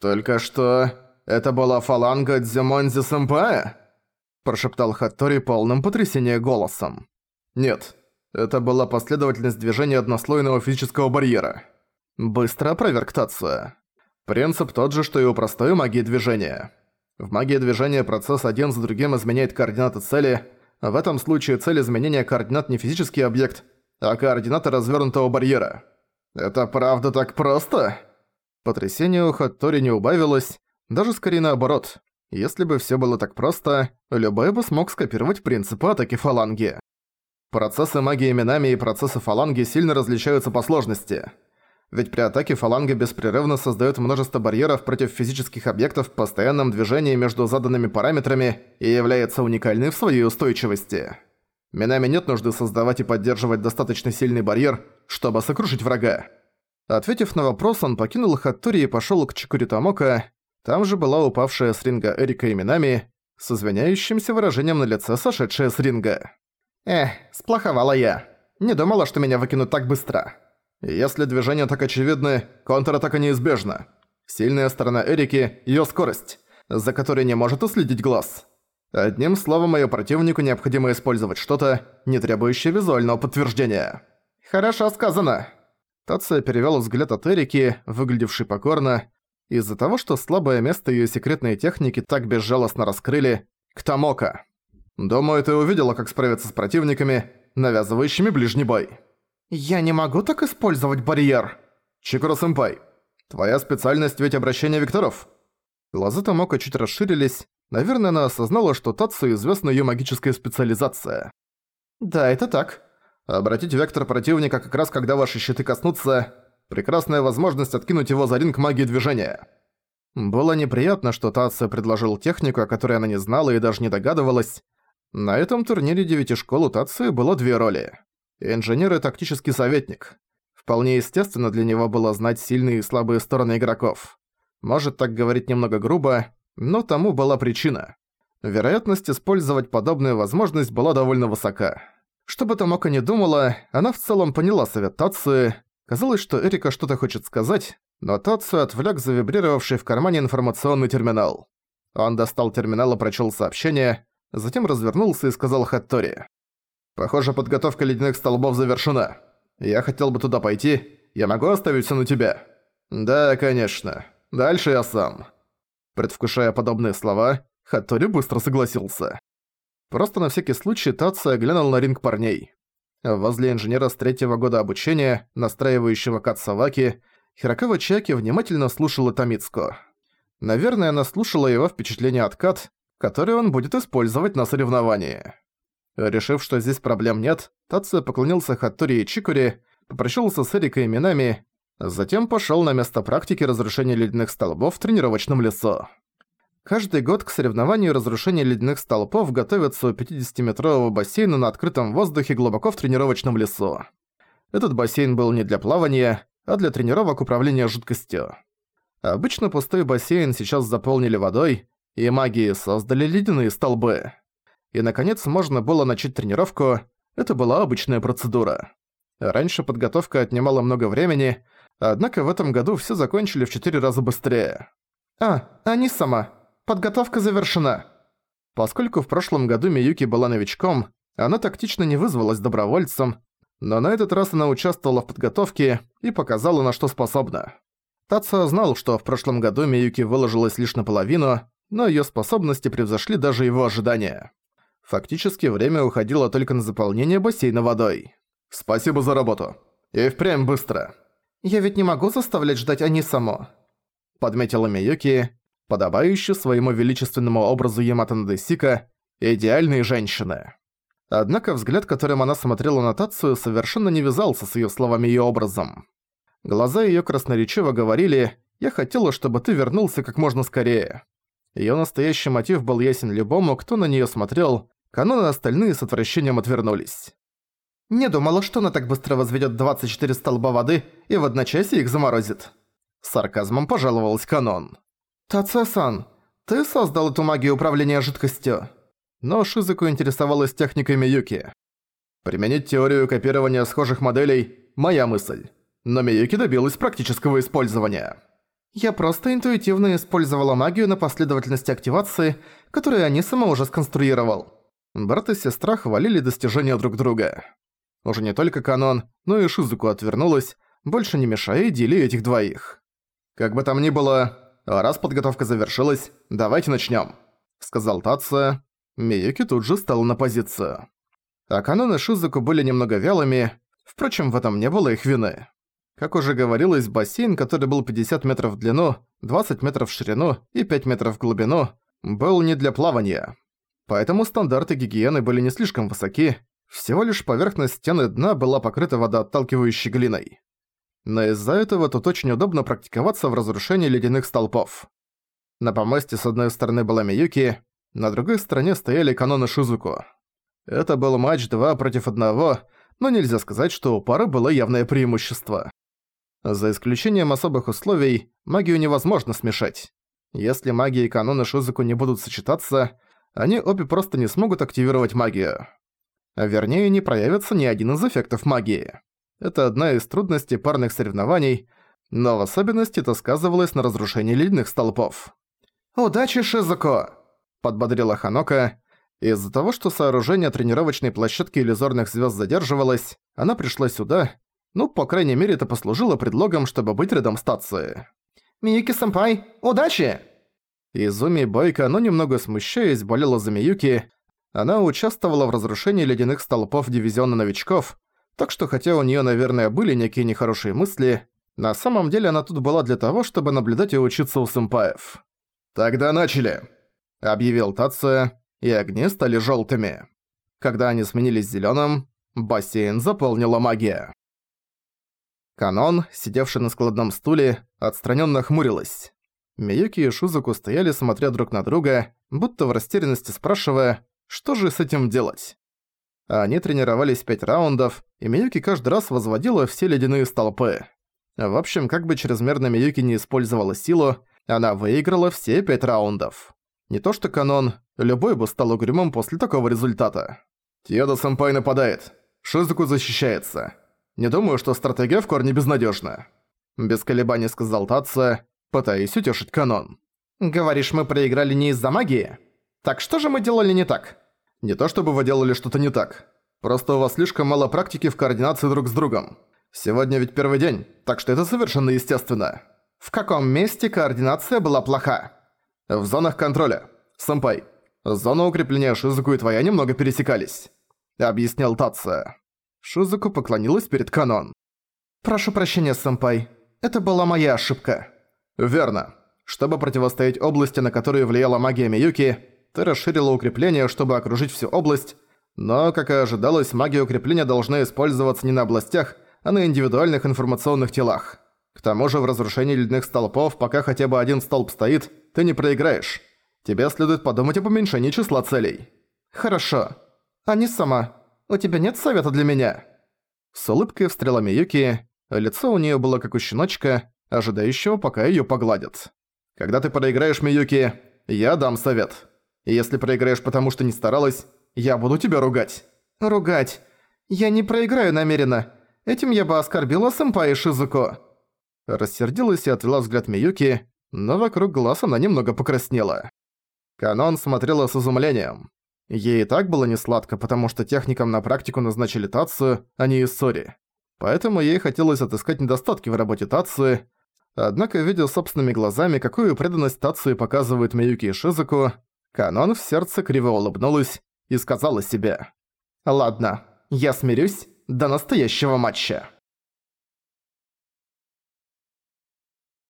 «Только что это была фаланга Дзюмонзи-сэмпая?» прошептал Хаттори полным потрясения голосом. «Нет, это была последовательность движения однослойного физического барьера. Быстро опроверг. Принцип тот же, что и у простой магии движения. В магии движения процесс один за другим изменяет координаты цели, в этом случае цель изменения координат не физический объект, а координаты развернутого барьера. Это правда так просто? Потрясение у Хаттори не убавилось, даже скорее наоборот. Если бы все было так просто, любой бы смог скопировать принципы атаки фаланги. Процессы магии именами и процессы фаланги сильно различаются по сложности. Ведь при атаке фаланга беспрерывно создает множество барьеров против физических объектов в постоянном движении между заданными параметрами и является уникальной в своей устойчивости. Минами нет нужды создавать и поддерживать достаточно сильный барьер, чтобы сокрушить врага. Ответив на вопрос, он покинул Хаттори и пошёл к Чикуритамока, там же была упавшая с ринга Эрика именами, с извиняющимся выражением на лице сошедшая с ринга. «Эх, сплоховала я. Не думала, что меня выкинут так быстро». Если движения так очевидны, контратака неизбежна. Сильная сторона Эрики – её скорость, за которой не может уследить глаз. Одним словом, её противнику необходимо использовать что-то, не требующее визуального подтверждения. «Хорошо сказано». Тация перевёл взгляд от Эрики, выглядевшей покорно, из-за того, что слабое место её секретной техники так безжалостно раскрыли, к Тамока. Думаю, ты увидела, как справиться с противниками, навязывающими ближний бой. «Я не могу так использовать барьер!» «Чикуро-сэмпай, твоя специальность ведь обращение векторов?» Глаза Тамока чуть расширились. Наверное, она осознала, что Татсу известна её магическая специализация. «Да, это так. Обратить вектор противника как раз когда ваши щиты коснутся прекрасная возможность откинуть его за ринг магии движения. Было неприятно, что Татсо предложил технику, о которой она не знала и даже не догадывалась. На этом турнире девяти школ у Татсо было две роли. Инженер и тактический советник. Вполне естественно для него было знать сильные и слабые стороны игроков. Может так говорить немного грубо, но тому была причина. Вероятность использовать подобную возможность была довольно высока. Что бы Томока не думала, она в целом поняла совет Татсу Казалось, что Эрика что-то хочет сказать, но Татсу отвлек завибрировавший в кармане информационный терминал. Он достал терминал и прочел сообщение, затем развернулся и сказал Хаттори. «Похоже, подготовка ледяных столбов завершена. Я хотел бы туда пойти. Я могу оставить все на тебя?» «Да, конечно. Дальше я сам». Предвкушая подобные слова, Хаттори быстро согласился. Просто на всякий случай Татсу оглянул на ринг парней. Возле инженера с третьего года обучения, настраивающего Катсаваки, Хирокава Чаки внимательно слушала Тамицко. Наверное, она слушала его впечатление от Кат, которые он будет использовать на соревновании. Решив, что здесь проблем нет, Тация поклонился Хаттори и Чикури, попрощался с Эрикой именами, затем пошёл на место практики разрушения ледяных столбов в тренировочном лесу. Каждый год к соревнованию разрушения ледяных столпов готовятся у 50-метрового бассейна на открытом воздухе глубоко в тренировочном лесу. Этот бассейн был не для плавания, а для тренировок управления жидкостью. Обычно пустой бассейн сейчас заполнили водой, и маги создали ледяные столбы. И наконец можно было начать тренировку, это была обычная процедура. Раньше подготовка отнимала много времени, однако в этом году все закончили в 4 раза быстрее. «А, они сама», Подготовка завершена. Поскольку в прошлом году Миюки была новичком, она тактично не вызвалась добровольцем, но на этот раз она участвовала в подготовке и показала, на что способна. Тацио знал, что в прошлом году Миюки выложилась лишь наполовину, но её способности превзошли даже его ожидания. Фактически время уходило только на заполнение бассейна водой. «Спасибо за работу. И впрямь быстро». «Я ведь не могу заставлять ждать они само», — подметила Миюки, подобающую своему величественному образу Ямато Надесика, идеальной женщины. Однако взгляд, которым она смотрела на Тацию, совершенно не вязался с её словами и образом. Глаза её красноречиво говорили «Я хотела, чтобы ты вернулся как можно скорее». Её настоящий мотив был ясен любому, кто на неё смотрел, каноны остальные с отвращением отвернулись. «Не думала, что она так быстро возведёт 24 столба воды и в одночасье их заморозит». Сарказмом пожаловалась канон. «Таце-сан, ты создал эту магию управления жидкостью?» Но Шизуку интересовалась техниками Юки. «Применить теорию копирования схожих моделей – моя мысль. Но Миюки добилась практического использования». Я просто интуитивно использовала магию на последовательности активации, которую они сама уже сконструировал. Брат и сестра хвалили достижения друг друга. Уже не только Канон, но и Шизуку отвернулась, больше не мешая идиллии этих двоих. Как бы там ни было, раз подготовка завершилась, давайте начнем, сказал Тация. Миюки тут же стал на позицию. А Канон и Шизуку были немного вялыми, впрочем, в этом не было их вины. Как уже говорилось, бассейн, который был 50 метров в длину, 20 метров в ширину и 5 метров в глубину, был не для плавания. Поэтому стандарты гигиены были не слишком высоки, всего лишь поверхность стены дна была покрыта водоотталкивающей глиной. Но из-за этого тут очень удобно практиковаться в разрушении ледяных столпов. На помосте с одной стороны была Миюки, на другой стороне стояли каноны Шизуку. Это был матч 2 против 1, но нельзя сказать, что у пары было явное преимущество. За исключением особых условий, магию невозможно смешать. Если магия и каноны Шизуку не будут сочетаться, они обе просто не смогут активировать магию. А вернее, не проявится ни один из эффектов магии. Это одна из трудностей парных соревнований, но в особенности это сказывалось на разрушении ледяных столпов. «Удачи, Шизуко!» – подбодрила Ханока. Из-за того, что сооружение тренировочной площадки иллюзорных звезд задерживалось, она пришла сюда, ну, по крайней мере, это послужило предлогом, чтобы быть рядом стации. «Миюки-сэмпай, удачи!» Изуми Бойко, но немного смущаясь, болела за Миюки. Она участвовала в разрушении ледяных столпов дивизиона новичков, так что хотя у неё, наверное, были некие нехорошие мысли, на самом деле она тут была для того, чтобы наблюдать и учиться у сэмпаев. «Тогда начали!» – объявил Тация, и огни стали жёлтыми. Когда они сменились зелёным, бассейн заполнила магия. Канон, сидевший на складном стуле, отстранённо хмурилась. Миюки и Шузуку стояли, смотря друг на друга, будто в растерянности спрашивая, что же с этим делать. Они тренировались пять раундов, и Миюки каждый раз возводила все ледяные столпы. В общем, как бы чрезмерно Миюки не использовала силу, она выиграла все пять раундов. Не то что канон, любой бы стал угрюмым после такого результата. Тьода-сэмпай нападает. Шизуку защищается. Не думаю, что стратегия в корне безнадежна. Без колебаний сказал Татса, пытаясь утешить канон. «Говоришь, мы проиграли не из-за магии? Так что же мы делали не так?» «Не то чтобы вы делали что-то не так. Просто у вас слишком мало практики в координации друг с другом. Сегодня ведь первый день, так что это совершенно естественно». «В каком месте координация была плоха?» «В зонах контроля. Сэмпай, зона укрепления Шизуку и твоя немного пересекались», — объяснял Татса. Шизуку поклонилась перед Канон. «Прошу прощения, сэмпай. Это была моя ошибка». «Верно. Чтобы противостоять области, на которые влияла магия Миюки, ты расширила укрепление, чтобы окружить всю область, но, как и ожидалось, магия укрепления должна использоваться не на областях, а на индивидуальных информационных телах. К тому же в разрушении ледяных столпов, пока хотя бы один столб стоит, ты не проиграешь. Тебе следует подумать об уменьшении числа целей. Хорошо. А не сама. У тебя нет совета для меня?» С улыбкой встрела Миюки, лицо у неё было как у щеночка, ожидающего, пока её погладят. «Когда ты проиграешь, Миюки, я дам совет. И если проиграешь потому, что не старалась, я буду тебя ругать». «Ругать? Я не проиграю намеренно. Этим я бы оскорбила сэмпай Шизуко». Рассердилась и отвела взгляд Миюки, но вокруг глаз она немного покраснела. Канон смотрела с изумлением. Ей и так было несладко, потому что техникам на практику назначили Тацию, а не Иссори. Поэтому ей хотелось отыскать недостатки в работе Тации, однако, видя собственными глазами, какую преданность Тации показывают Миюки и Шизуку, Канон в сердце криво улыбнулась и сказала себе «Ладно, я смирюсь до настоящего матча».